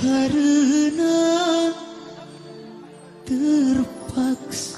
karena terpaksa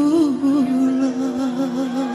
哭了